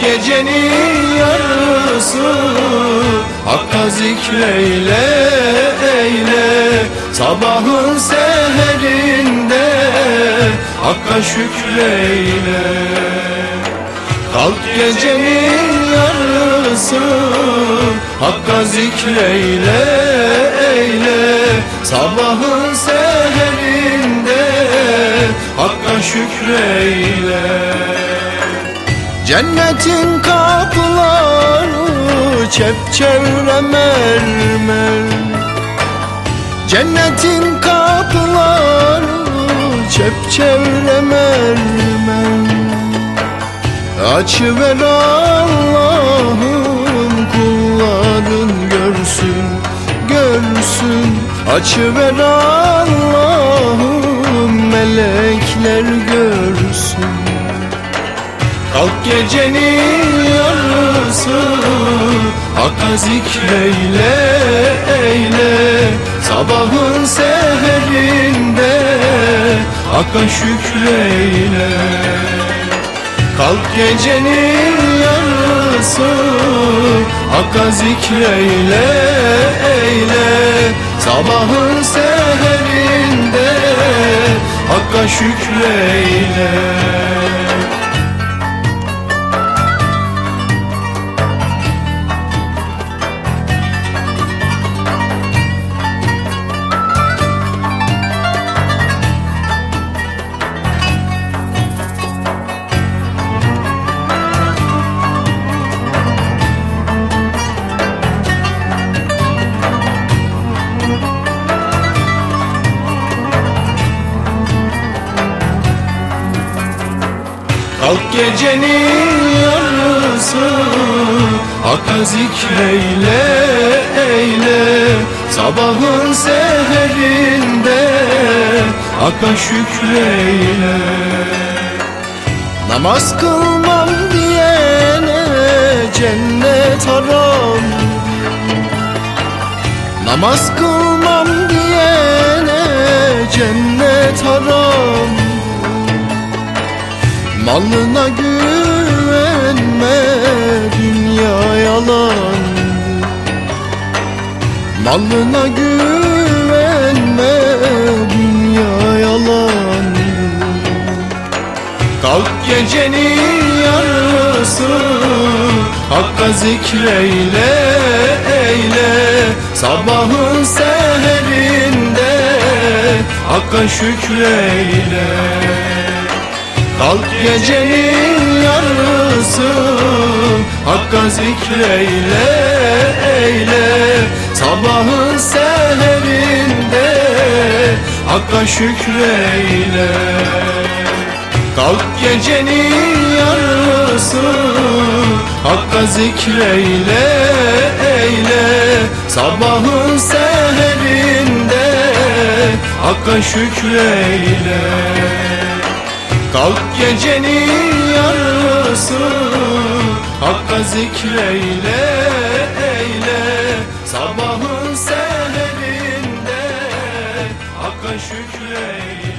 gecenin yarısı Hakka zikreyle eyle. Sabahın seherinde Hakka şükreyle. Kalk gecenin yarısı Hakka zikreyle eyle. Sabahın seherinde Hakka şükreyle Cennetin kapıları çepçevre mermer. Cennetin kapıları çepçevre mermer. Açıver Allah'ım kulların görsün, görsün. Açıver Allah'ım melekler görsün Kalk gecenin yarısı Hakka zikreyle eyle. Sabahın seherinde Hakka şükreyle. Kalk gecenin yarısı Hakka zikreyle eyle. Sabahın seherinde Hakka şükreyle Kalk gecenin yarısı Hakka zikreyle eyle. Sabahın seherinde Hakka şükreyle. Namaz kılmam diyene cennet haram. Namaz kılmam diyene cennet haram Malına güvenme dünya yalan Malına güvenme dünya yalan Kalk gecenin yarısı Hakka zikreyle eyle. Sabahın seherinde Hakka şükreyle Kalk gecenin yarısı Hakka zikreyle eyle. Sabahın seherinde Hakka şükreyle. Kalk gecenin yarısı Hakka zikreyle eyle. Sabahın seherinde Hakka şükreyle Kalk gecenin yarısı Hakka zikreyle eyle. Sabahın seherinde Hakka şükreyle